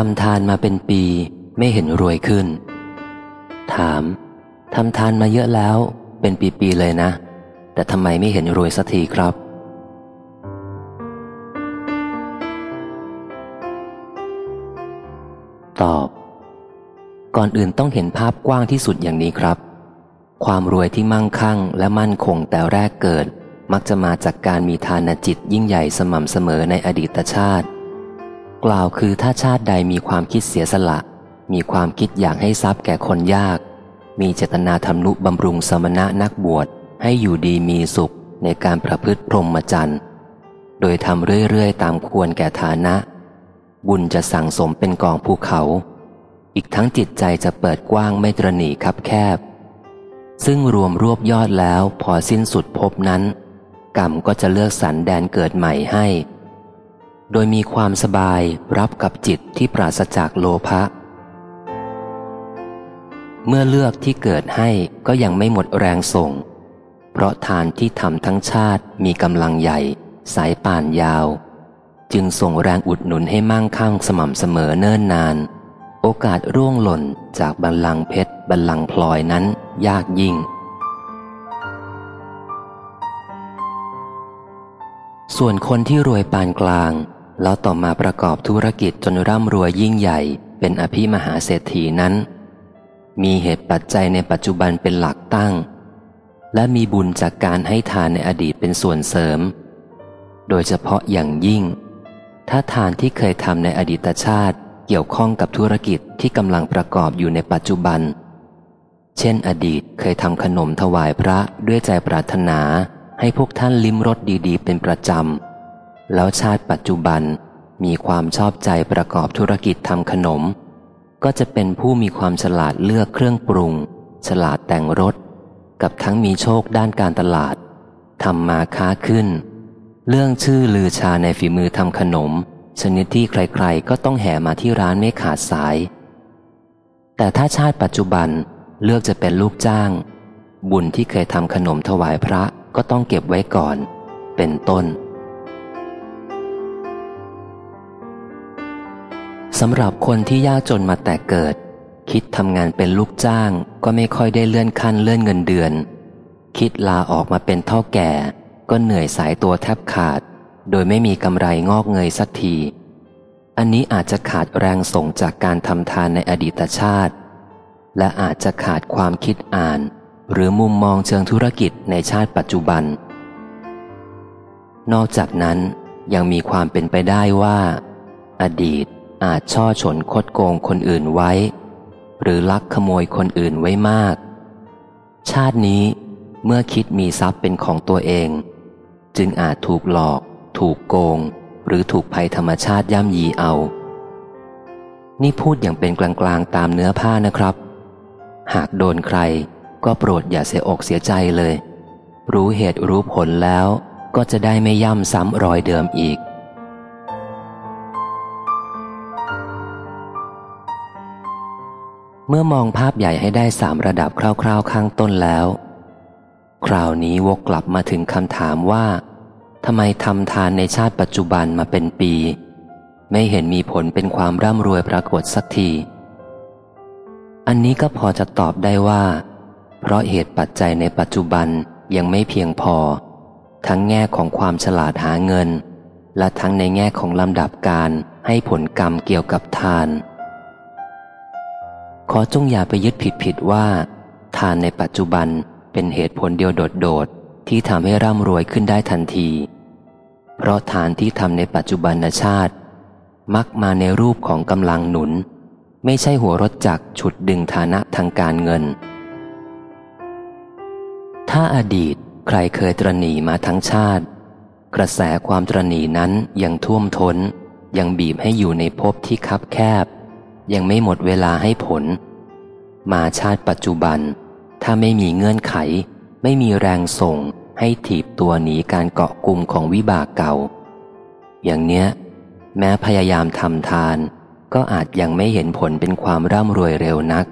ทำทานมาเป็นปีไม่เห็นรวยขึ้น ถามทำทานมาเยอะแล้ว เป็นปีๆเลยนะ แต่ทำไมไม่เห็นรวยสักทีครับ ตอบ ก่อนอื่นต้องเห็นภาพกว้างที่สุดอย่างนี้ครับ ความรวยที่มั่งคั่งและมั่นคงแต่แรกเกิด มักจะมาจากการมีทานจิตยิ่งใหญ่สม่ำเสมอในอดีตชาติ กล่าวคือถ้าชาติใดมีความคิดเสียสละ มีความคิดอยากให้ทรัพย์แก่คนยาก มีเจตนาทำนุบำรุงสมณะนักบวชให้อยู่ดีมีสุขในการประพฤติพรหมจรรย์ โดยทำเรื่อยๆ ตามควรแก่ฐานะ บุญจะสั่งสมเป็นกองภูเขา อีกทั้งจิตใจจะเปิดกว้างไม่ตรณีคับแคบ ซึ่งรวมรวบยอดแล้วพอสิ้นสุดพบนั้น กรรมก็จะเลือกสรรแดนเกิดใหม่ให้ โดยมีความสบายรับกับจิตที่ปราศจากโลภะ เมื่อเลือกที่เกิดให้ก็ยังไม่หมดแรงส่ง เพราะทานที่ทำทั้งชาติมีกำลังใหญ่ สายป่านยาว จึงส่งแรงอุดหนุนให้มั่งคั่งสม่ำเสมอเนิ่นนาน โอกาสร่วงหล่นจากบัลลังเพชรบัลลังพลอยนั้นยากยิ่งส่วนคนที่รวยปานกลาง แล้วต่อมาประกอบธุรกิจจนร่ำรวยยิ่งใหญ่ เป็นอภิมหาเศรษฐีนั้น มีเหตุปัจจัยในปัจจุบันเป็นหลักตั้ง และมีบุญจากการให้ทานในอดีตเป็นส่วนเสริม โดยเฉพาะอย่างยิ่ง ถ้าทานที่เคยทำในอดีตชาติเกี่ยวข้องกับธุรกิจที่กำลังประกอบอยู่ในปัจจุบัน เช่น อดีตเคยทำขนมถวายพระด้วยใจปรารถนาให้พวกท่านลิ้มรสดีๆ เป็นประจำ แล้วชาติปัจจุบันมีความชอบใจประกอบธุรกิจทำขนม ก็จะเป็นผู้มีความฉลาดเลือกเครื่องปรุง ฉลาดแต่งรสกับทั้งมีโชคด้านการตลาดทำมาค้าขึ้น เรื่องชื่อลือชาในฝีมือทำขนม ชนิดที่ใครๆ ก็ต้องแห่มาที่ร้านไม่ขาดสาย แต่ถ้าชาติปัจจุบันเลือกจะเป็นลูกจ้าง บุญที่เคยทำขนมถวายพระก็ต้องเก็บไว้ก่อน เป็นต้น สำหรับคนที่ยากจนมาแต่เกิด คิดทำงานเป็นลูกจ้างก็ไม่ค่อยได้เลื่อนขั้นเลื่อนเงินเดือน คิดลาออกมาเป็นเท่าแก่ ก็เหนื่อยสายตัวแทบขาด โดยไม่มีกำไรงอกเงยสักที อันนี้อาจจะขาดแรงส่งจากการทำทานในอดีตชาติ และอาจจะขาดความคิดอ่าน หรือมุมมองเชิงธุรกิจในชาติปัจจุบัน นอกจากนั้นยังมีความเป็นไปได้ว่า อดีต อาจช่อฉนคดโกงคนอื่นไว้ หรือลักขโมยคนอื่นไว้มาก ชาตินี้เมื่อคิดมีทรัพย์เป็นของตัวเอง จึงอาจถูกหลอก ถูกโกง หรือถูกภัยธรรมชาติย่ำยีเอา นี่พูดอย่างเป็นกลางๆตามเนื้อผ้านะครับ หากโดนใครก็โปรดอย่าเสียอกเสียใจเลย รู้เหตุรู้ผลแล้วก็จะได้ไม่ย่ำซ้ำรอยเดิมอีก เมื่อมองภาพใหญ่ให้ได้สามระดับคร่าวๆข้างต้นแล้ว คราวนี้วกกลับมาถึงคำถามว่าทำไมทำทานในชาติปัจจุบันมาเป็นปี ไม่เห็นมีผลเป็นความร่ำรวยปรากฏสักที อันนี้ก็พอจะตอบได้ว่า เพราะเหตุปัจจัยในปัจจุบันยังไม่เพียงพอ ทั้งแง่ของความฉลาดหาเงิน และทั้งในแง่ของลำดับการให้ผลกรรมเกี่ยวกับทาน ขอจงอย่าไปยึดผิดผิดว่า ทานในปัจจุบันเป็นเหตุผลเดียวโดดๆ ที่ทำให้ร่ำรวยขึ้นได้ทันที เพราะทานที่ทำในปัจจุบันชาติ มักมาในรูปของกำลังหนุน ไม่ใช่หัวรถจักรฉุดดึงฐานะทางการเงิน ถ้าอดีตใครเคยตรณีมาทั้งชาติ กระแสความตรณีนั้นยังท่วมทน้น ยังบีบให้อยู่ในภพที่คับแคบ ยังไม่หมดเวลาให้ผล มาชาติปัจจุบัน ถ้าไม่มีเงื่อนไข ไม่มีแรงส่งให้ถีบตัวหนีการเกาะกลุ่มของวิบากเก่า อย่างเนี้ย แม้พยายามทำทาน ก็อาจยังไม่เห็นผลเป็นความร่ำรวยเร็วนัก